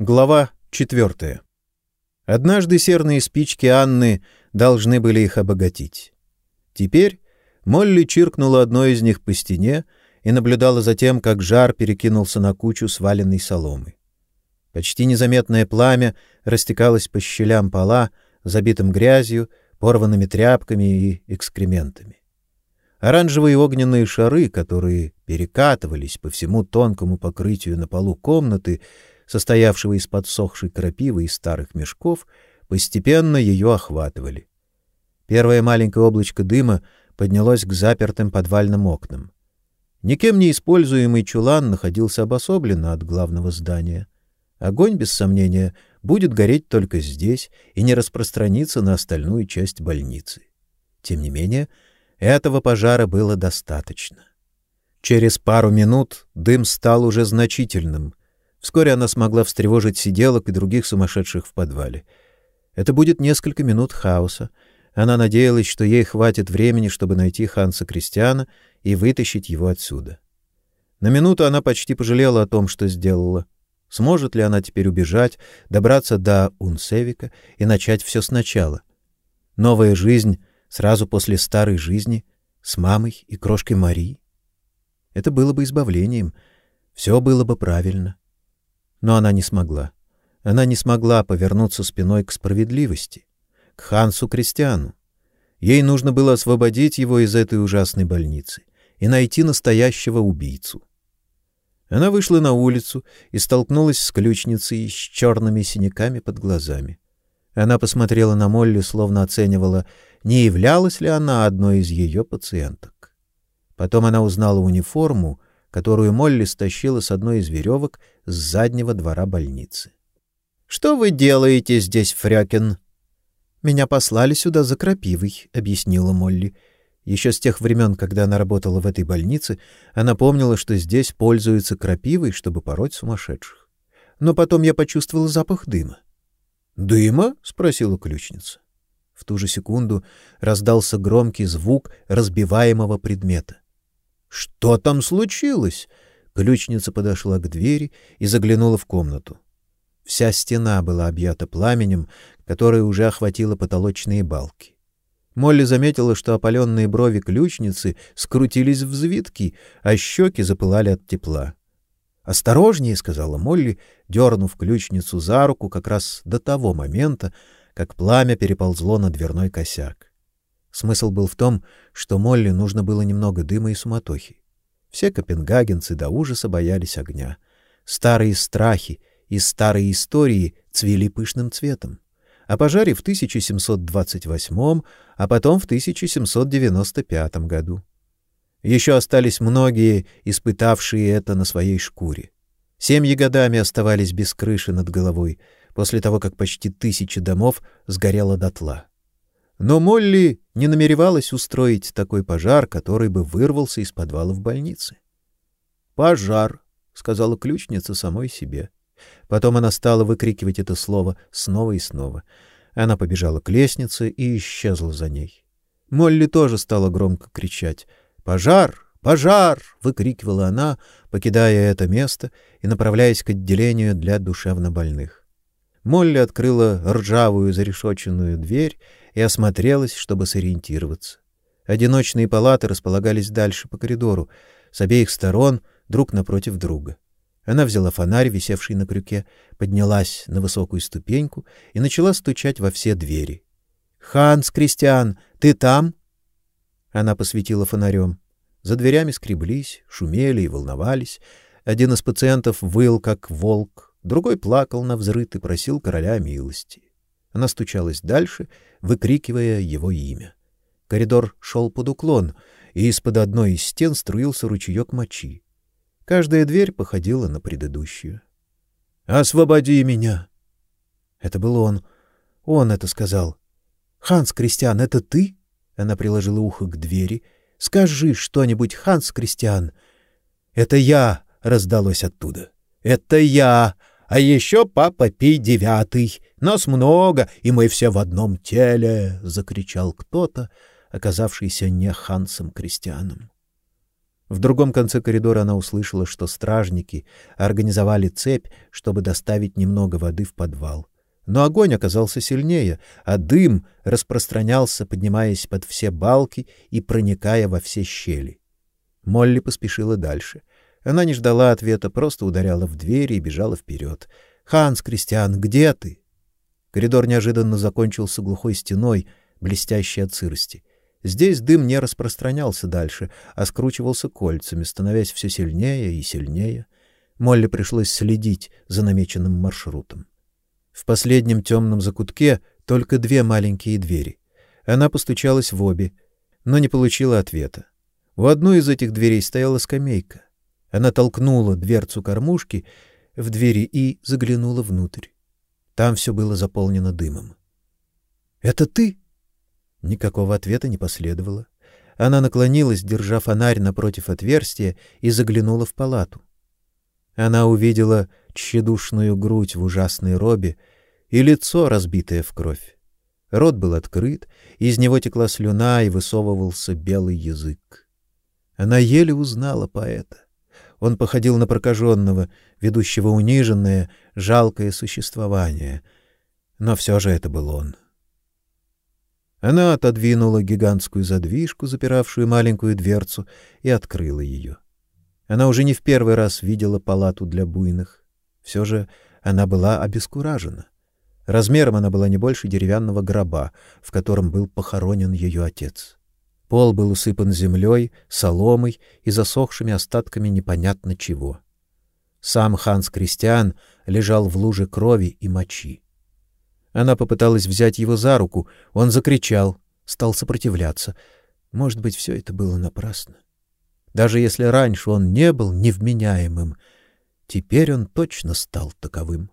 Глава четвертая. Однажды серные спички Анны должны были их обогатить. Теперь Молли чиркнула одной из них по стене и наблюдала за тем, как жар перекинулся на кучу сваленной соломы. Почти незаметное пламя растекалось по щелям пола, забитым грязью, порванными тряпками и экскрементами. Оранжевые огненные шары, которые перекатывались по всему тонкому покрытию на полу комнаты, состоявшего из подсохшей крапивы и старых мешков, постепенно ее охватывали. Первое маленькое облачко дыма поднялось к запертым подвальным окнам. Никем не используемый чулан находился обособленно от главного здания. Огонь, без сомнения, будет гореть только здесь и не распространится на остальную часть больницы. Тем не менее, этого пожара было достаточно. Через пару минут дым стал уже значительным, Вскоре она смогла встревожить сиделок и других сумасшедших в подвале. Это будет несколько минут хаоса. Она надеялась, что ей хватит времени, чтобы найти Ханса Кристиана и вытащить его отсюда. На минуту она почти пожалела о том, что сделала. Сможет ли она теперь убежать, добраться до Унсевика и начать все сначала? Новая жизнь сразу после старой жизни с мамой и крошкой Мари. Это было бы избавлением, все было бы правильно. Но она не смогла. Она не смогла повернуться спиной к справедливости, к Хансу Кристиану. Ей нужно было освободить его из этой ужасной больницы и найти настоящего убийцу. Она вышла на улицу и столкнулась с ключницей с черными синяками под глазами. Она посмотрела на Молли, словно оценивала, не являлась ли она одной из ее пациенток. Потом она узнала униформу, которую Молли стащила с одной из веревок с заднего двора больницы. Что вы делаете здесь, Фрёкин? Меня послали сюда за крапивой, объяснила Молли. Еще с тех времен, когда она работала в этой больнице, она помнила, что здесь пользуются крапивой, чтобы пороть сумасшедших. Но потом я почувствовала запах дыма. "Дыма?" спросила ключница. В ту же секунду раздался громкий звук разбиваемого предмета. Что там случилось? Ключница подошла к двери и заглянула в комнату. Вся стена была объята пламенем, которое уже охватило потолочные балки. Молли заметила, что опаленные брови ключницы скрутились в взвитки, а щеки запылали от тепла. "Осторожнее", сказала Молли, дернув ключницу за руку как раз до того момента, как пламя переползло на дверной косяк. Смысл был в том, что Молли нужно было немного дыма и суматохи. Все копенгагенцы до ужаса боялись огня. Старые страхи и старые истории цвели пышным цветом. О пожаре в 1728, а потом в 1795 году. Еще остались многие, испытавшие это на своей шкуре. Семьи годами оставались без крыши над головой после того, как почти тысяча домов сгорело дотла. Но Молли не намеревалась устроить такой пожар, который бы вырвался из подвалов больницы. "Пожар", сказала ключница самой себе. Потом она стала выкрикивать это слово снова и снова. Она побежала к лестнице и исчезла за ней. Молли тоже стала громко кричать: "Пожар! Пожар!" выкрикивала она, покидая это место и направляясь к отделению для душевнобольных. Молли открыла ржавую зарешоченную дверь и осмотрелась, чтобы сориентироваться. Одиночные палаты располагались дальше по коридору, с обеих сторон, друг напротив друга. Она взяла фонарь, висевший на крюке, поднялась на высокую ступеньку и начала стучать во все двери. "Ханс Кристиан, ты там?" Она посветила фонарем. За дверями скреблись, шумели и волновались. Один из пациентов выл как волк, другой плакал на взрыд и просил короля милости. Она стучалась дальше, выкрикивая его имя. Коридор шел под уклон, и из-под одной из стен струился ручеек мочи. Каждая дверь походила на предыдущую. "Освободи меня". Это был он. Он это сказал. "Ханс Кристиан, это ты?" Она приложила ухо к двери. "Скажи что-нибудь, Ханс Кристиан". "Это я", раздалось оттуда. "Это я". А еще папа Пий девятый. Нас много, и мы все в одном теле, закричал кто-то, оказавшийся не Хансом Кристианом. В другом конце коридора она услышала, что стражники организовали цепь, чтобы доставить немного воды в подвал. Но огонь оказался сильнее, а дым распространялся, поднимаясь под все балки и проникая во все щели. Молли поспешила дальше. Она не ждала ответа, просто ударяла в дверь и бежала вперед. Ханс Кристиан, где ты? Коридор неожиданно закончился глухой стеной, блестящей от сырости. Здесь дым не распространялся дальше, а скручивался кольцами, становясь все сильнее и сильнее. Молли пришлось следить за намеченным маршрутом. В последнем темном закутке только две маленькие двери. Она постучалась в обе, но не получила ответа. У одной из этих дверей стояла скамейка. Она толкнула дверцу кормушки в двери и заглянула внутрь. Там все было заполнено дымом. "Это ты?" Никакого ответа не последовало. Она наклонилась, держа фонарь напротив отверстия, и заглянула в палату. Она увидела тщедушную грудь в ужасной робе и лицо, разбитое в кровь. Рот был открыт, из него текла слюна и высовывался белый язык. Она еле узнала поэта. Он походил на прокаженного, ведущего униженное, жалкое существование. Но все же это был он. Она отодвинула гигантскую задвижку, запиравшую маленькую дверцу, и открыла ее. Она уже не в первый раз видела палату для буйных. Все же она была обескуражена. Размером она была не больше деревянного гроба, в котором был похоронен ее отец. Пол был усыпан землей, соломой и засохшими остатками непонятно чего. Сам Ханс Кристиан лежал в луже крови и мочи. Она попыталась взять его за руку, он закричал, стал сопротивляться. Может быть, все это было напрасно. Даже если раньше он не был невменяемым, теперь он точно стал таковым.